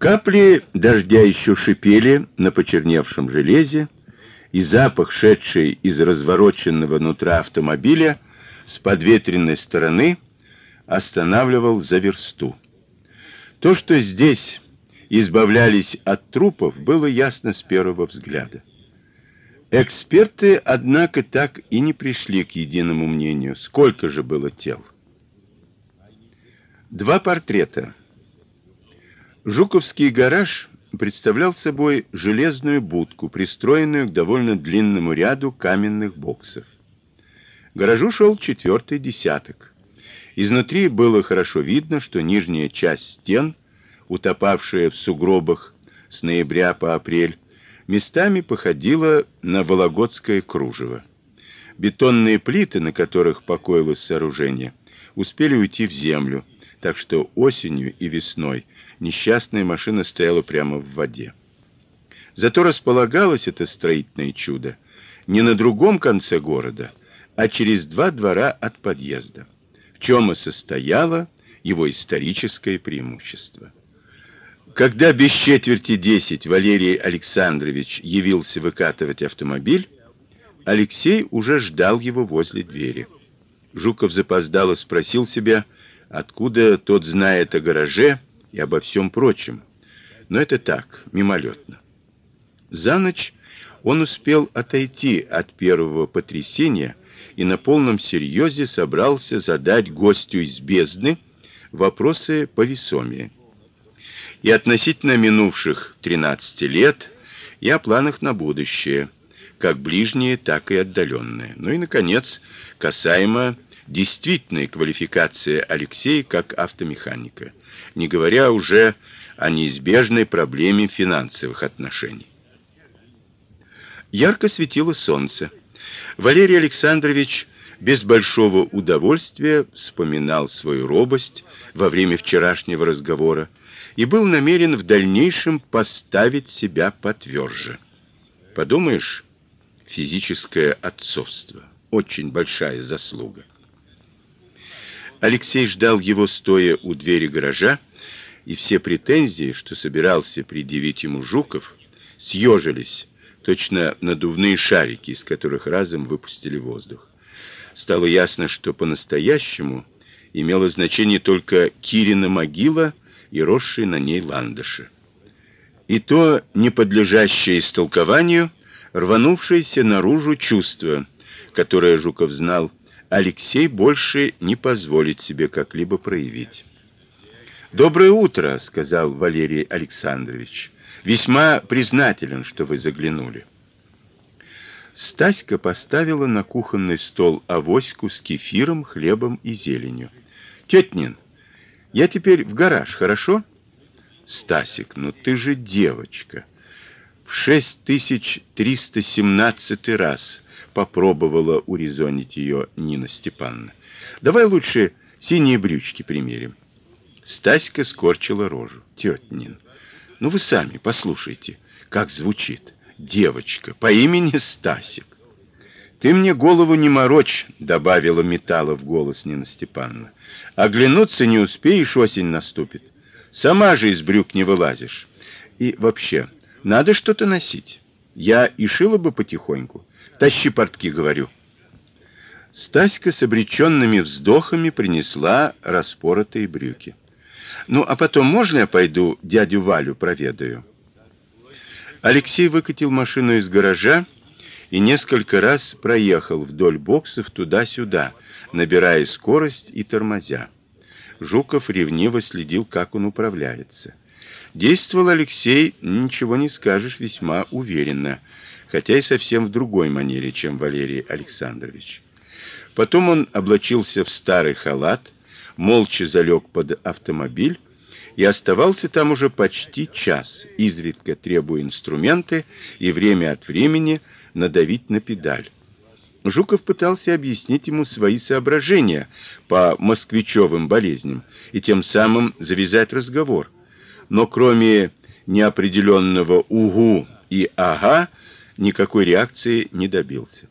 Капли дождя еще шипели на почерневшем железе, и запах, шедший из развороченного нутра автомобиля с подветренной стороны, останавливал за версту. То, что здесь избавлялись от трупов, было ясно с первого взгляда. Эксперты, однако, так и не пришли к единому мнению, сколько же было тел. Два портрета. Жуковский гараж представлял собой железную будку, пристроенную к довольно длинному ряду каменных боксов. Гаражу шел четвертый десяток. Изнутри было хорошо видно, что нижняя часть стен, утопавшая в сугробах с ноября по апрель, местами походила на вологодское кружево. Бетонные плиты, на которых покоилось сооружение, успели уйти в землю, так что осенью и весной несчастная машина стояла прямо в воде. Зато располагалось это строительное чудо не на другом конце города, а через два двора от подъезда, в чем и состояло его историческое преимущество. Когда без четверти десять Валерий Александрович явился выкатывать автомобиль, Алексей уже ждал его возле двери. Жуков запоздало спросил себя, откуда тот знает о гараже и обо всем прочем. Но это так, мимолетно. За ночь он успел отойти от первого потрясения и на полном серьезе собрался задать гостю из бездны вопросы повесомее и относительно минувших 13 лет, и о планах на будущее, как ближние, так и отдаленные. Ну и наконец, касаемо действительной квалификации Алексея как автомеханика, не говоря уже о неизбежной проблеме финансовых отношений. Ярко светило солнце. Валерий Александрович без большого удовольствия вспоминал свою робость во время вчерашнего разговора и был намерен в дальнейшем поставить себя потверже. Подумаешь, физическое отцовство очень большая заслуга. Алексей ждал его стоя у двери гаража, и все претензии, что собирался предъявить ему Жуков, съежились, точно надувные шарики, из которых разом выпустили воздух. Стало ясно, что по-настоящему имело значение только Кирина могила и росшие на ней ландыши. И то не подлежащее истолкованию, рванувшееся наружу чувство, которое Жуков знал, Алексей больше не позволит себе как-либо проявить. Доброе утро, сказал Валерий Александрович. Весьма признателен, что вы заглянули. Стаська поставила на кухонный стол авоську с кефиром, хлебом и зеленью. Тетнин, я теперь в гараж, хорошо? Стасик, ну ты же девочка. В 6317 раз попробовала урезонить ее Нина Степановна. Давай лучше синие брючки примерим. Стаська скорчила рожу. Тетя Нин, ну вы сами послушайте, как звучит. Девочка по имени Стасик. Ты мне голову не морочь, добавила металла в голос Нина Степановна. Оглянуться не успеешь, осень наступит. Сама же из брюк не вылазишь. И вообще, надо что-то носить. Я и шила бы потихоньку. Тащи портки, говорю. Стаська с обреченными вздохами принесла распоротые брюки. Ну, а потом можно я пойду дядю Валю проведаю? Алексей выкатил машину из гаража и несколько раз проехал вдоль боксов туда-сюда, набирая скорость и тормозя. Жуков ревниво следил, как он управляется. Действовал Алексей, ничего не скажешь, весьма уверенно, хотя и совсем в другой манере, чем Валерий Александрович. Потом он облачился в старый халат, молча залег под автомобиль и оставался там уже почти час, изредка требуя инструменты и время от времени надавить на педаль. Жуков пытался объяснить ему свои соображения по москвичевым болезням и тем самым завязать разговор. Но кроме неопределенного угу и ага никакой реакции не добился.